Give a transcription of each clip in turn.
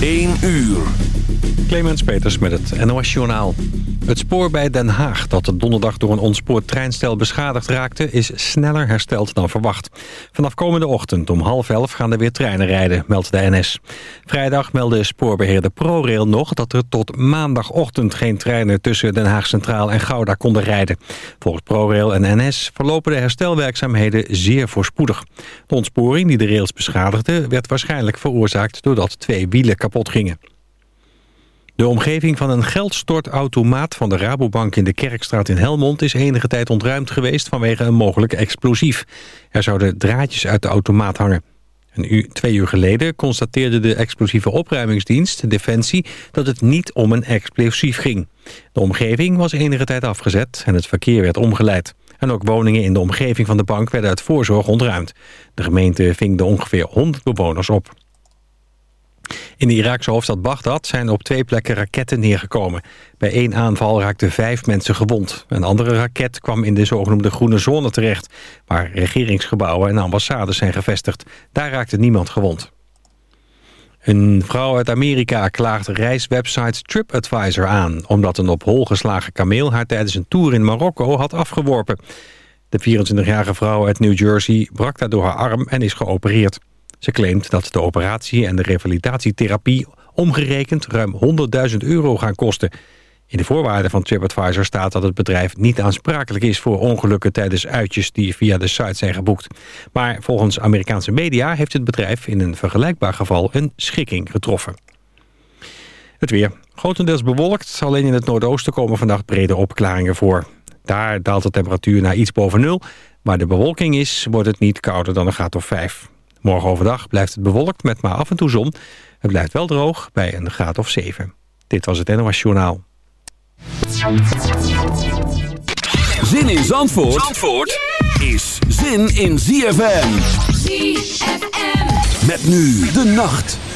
1 uur. Clemens Peters met het NOS Journaal. Het spoor bij Den Haag dat donderdag door een ontspoord treinstel beschadigd raakte... is sneller hersteld dan verwacht. Vanaf komende ochtend om half elf gaan er weer treinen rijden, meldt de NS. Vrijdag meldde spoorbeheerder ProRail nog dat er tot maandagochtend... geen treinen tussen Den Haag Centraal en Gouda konden rijden. Volgens ProRail en NS verlopen de herstelwerkzaamheden zeer voorspoedig. De ontsporing die de rails beschadigde werd waarschijnlijk veroorzaakt... doordat twee wielen gingen. De omgeving van een geldstortautomaat van de Rabobank in de Kerkstraat in Helmond is enige tijd ontruimd geweest vanwege een mogelijk explosief. Er zouden draadjes uit de automaat hangen. Een uur, twee uur geleden constateerde de explosieve opruimingsdienst, Defensie, dat het niet om een explosief ging. De omgeving was enige tijd afgezet en het verkeer werd omgeleid. En ook woningen in de omgeving van de bank werden uit voorzorg ontruimd. De gemeente ving de ongeveer 100 bewoners op. In de Iraakse hoofdstad Bagdad zijn op twee plekken raketten neergekomen. Bij één aanval raakten vijf mensen gewond. Een andere raket kwam in de zogenoemde groene zone terecht... waar regeringsgebouwen en ambassades zijn gevestigd. Daar raakte niemand gewond. Een vrouw uit Amerika klaagt reiswebsite TripAdvisor aan... omdat een op hol geslagen kameel haar tijdens een tour in Marokko had afgeworpen. De 24-jarige vrouw uit New Jersey brak daardoor haar arm en is geopereerd. Ze claimt dat de operatie en de revalidatietherapie omgerekend ruim 100.000 euro gaan kosten. In de voorwaarden van TripAdvisor staat dat het bedrijf niet aansprakelijk is voor ongelukken tijdens uitjes die via de site zijn geboekt. Maar volgens Amerikaanse media heeft het bedrijf in een vergelijkbaar geval een schikking getroffen. Het weer. Grotendeels bewolkt, alleen in het noordoosten komen vandaag brede opklaringen voor. Daar daalt de temperatuur naar iets boven nul. Waar de bewolking is, wordt het niet kouder dan een graad of 5. Morgen overdag blijft het bewolkt met maar af en toe zon. Het blijft wel droog bij een graad of 7. Dit was het NOS Journaal. Zin in Zandvoort, Zandvoort is zin in ZFM. ZFM. Met nu de nacht.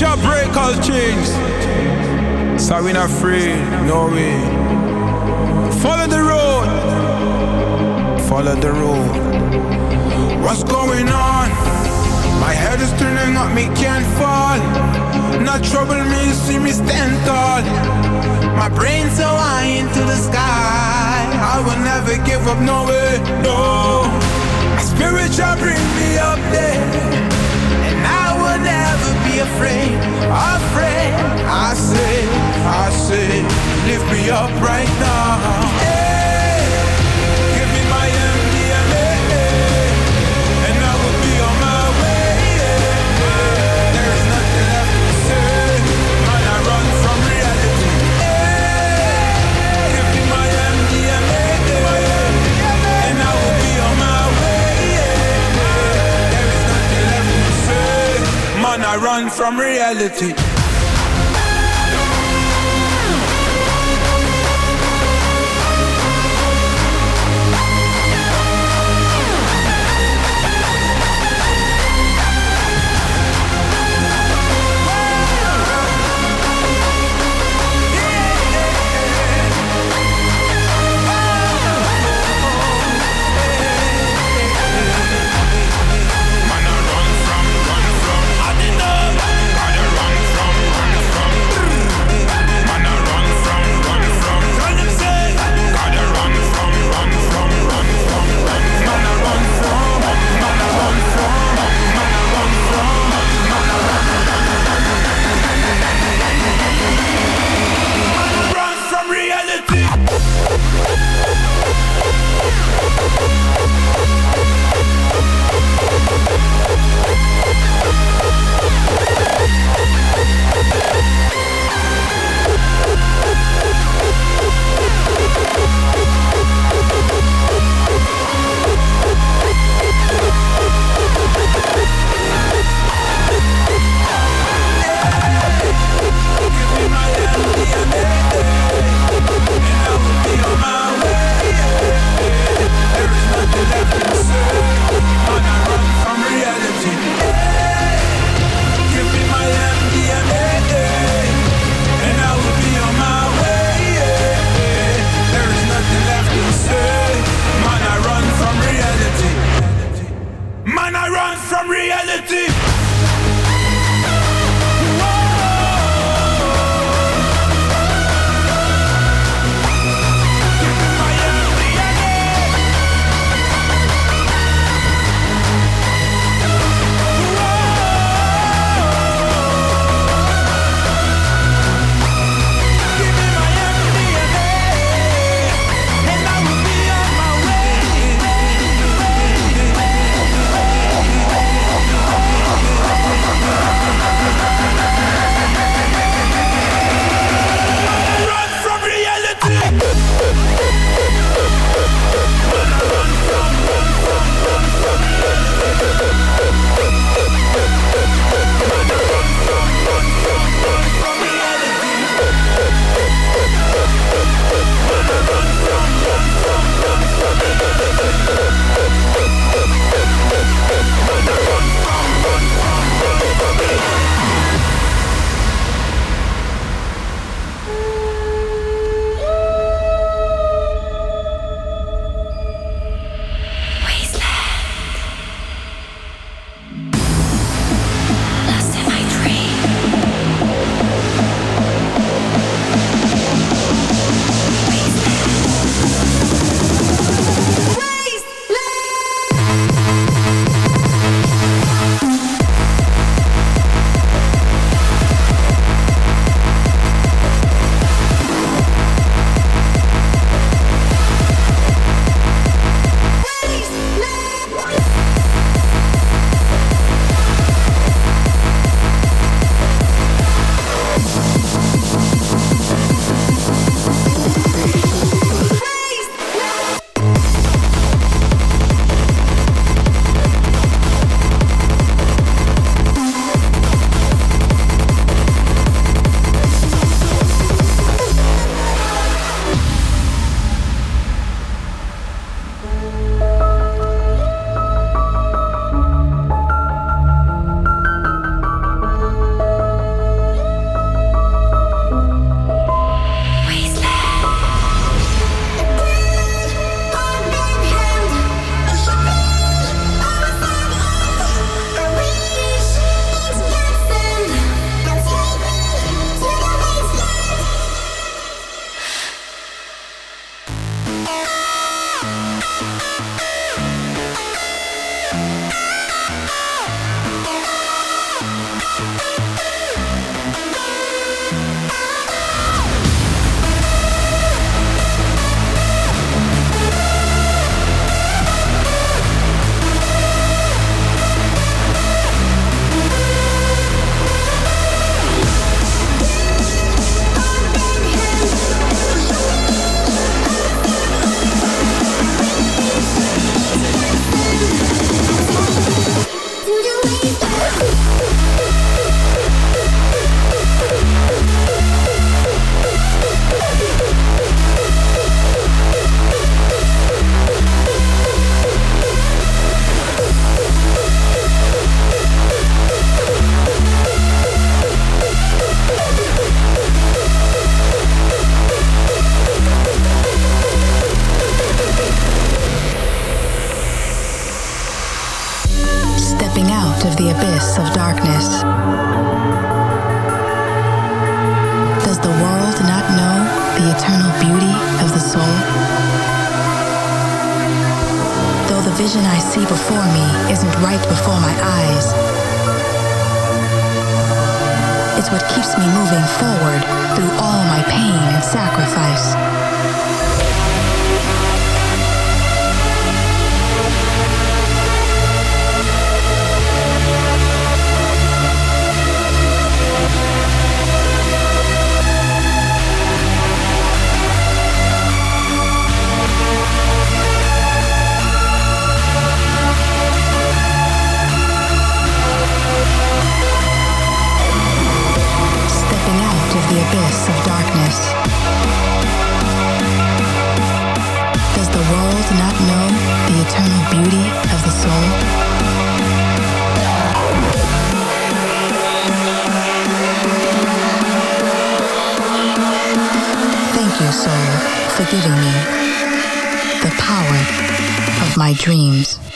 Break all chains. So we not afraid, no way. Follow the road, follow the road. What's going on? My head is turning up, me can't fall. Not trouble me, see me stand tall. My brain's so high into the sky. I will never give up, no way, no. My spirit shall bring me up there. And I will never afraid, afraid. I say, I say, lift me up right now. Man. I run from reality. Giving me the power of my dreams.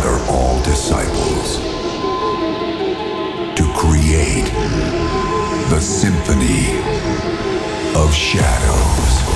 Gather all disciples to create the Symphony of Shadows.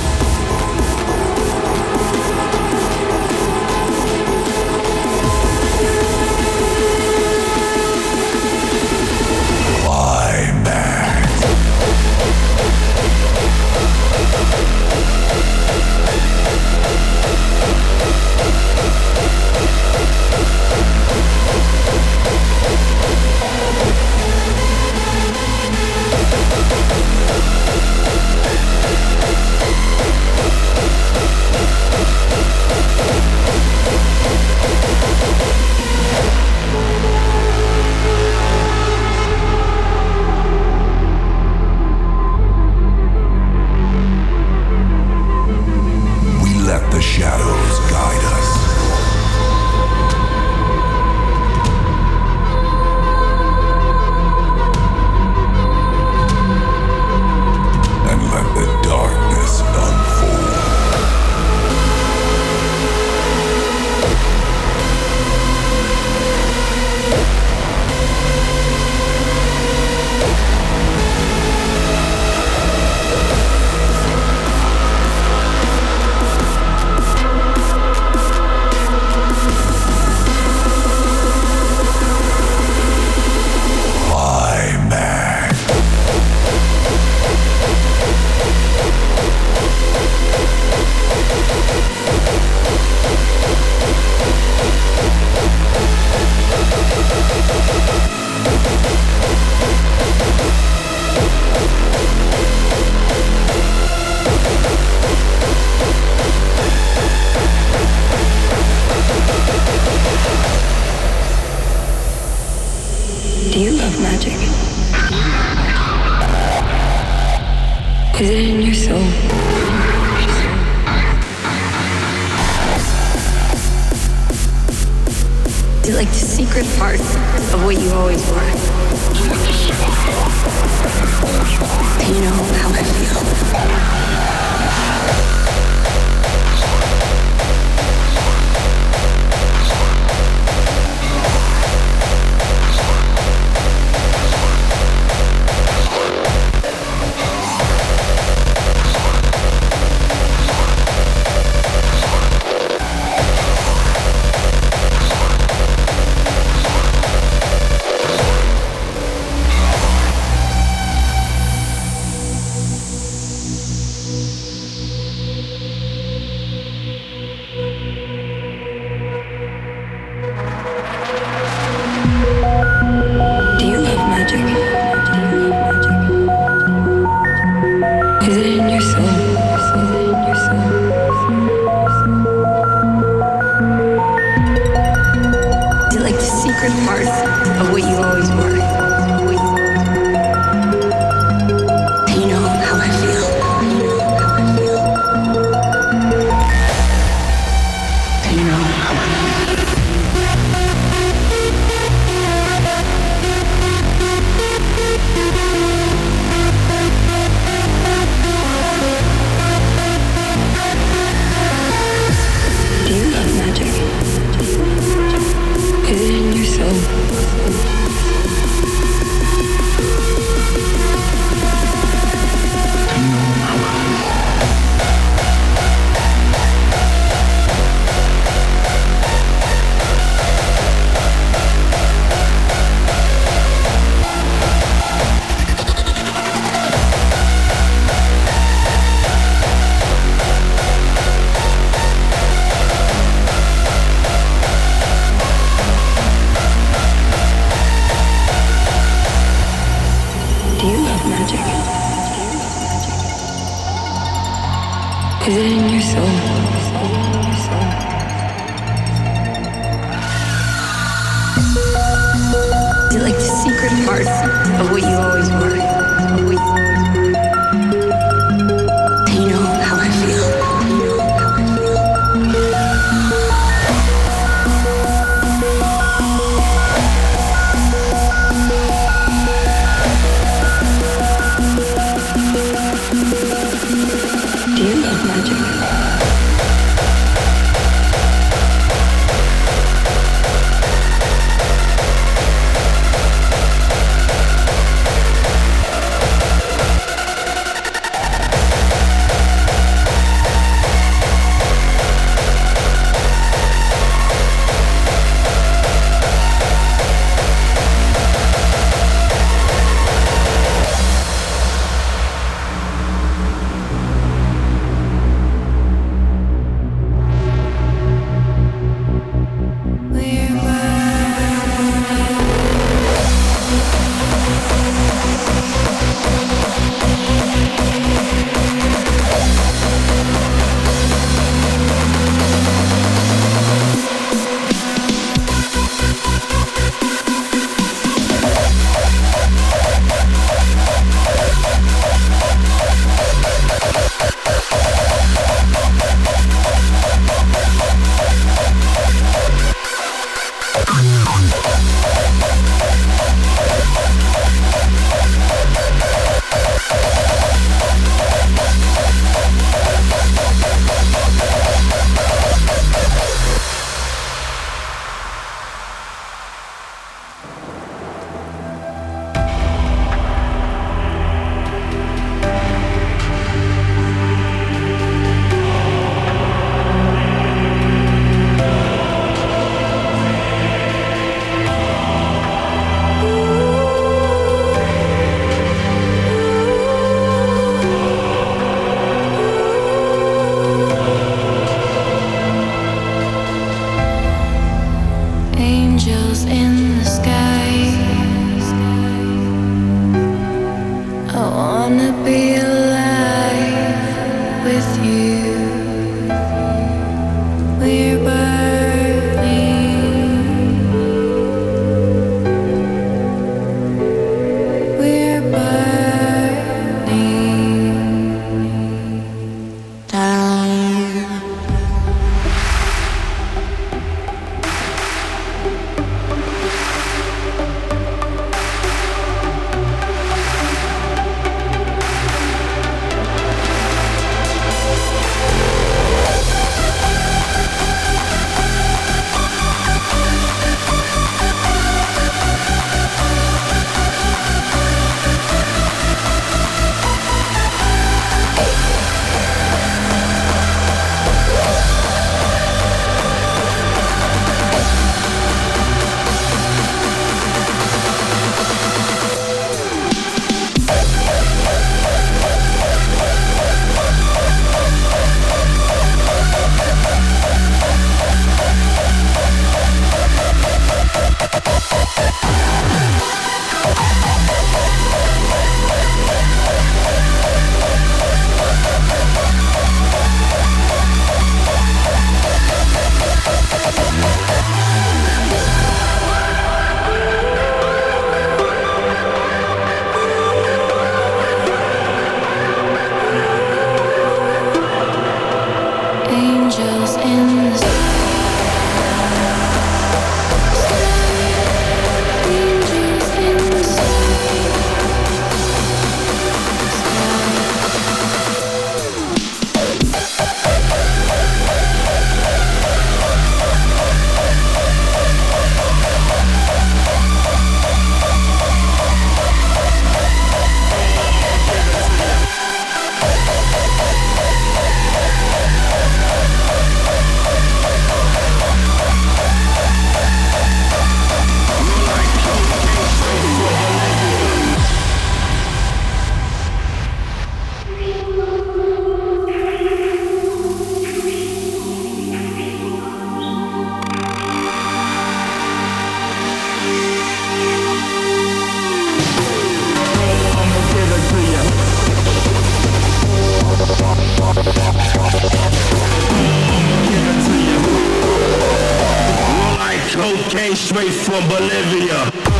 straight from Bolivia.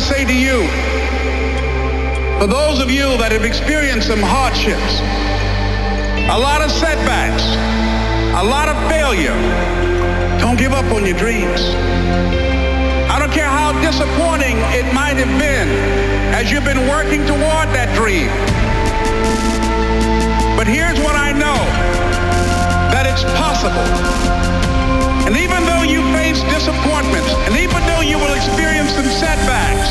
To say to you. For those of you that have experienced some hardships, a lot of setbacks, a lot of failure, don't give up on your dreams. I don't care how disappointing it might have been as you've been working toward that dream. But here's what I know, that it's possible. You face disappointments, and even though you will experience some setbacks,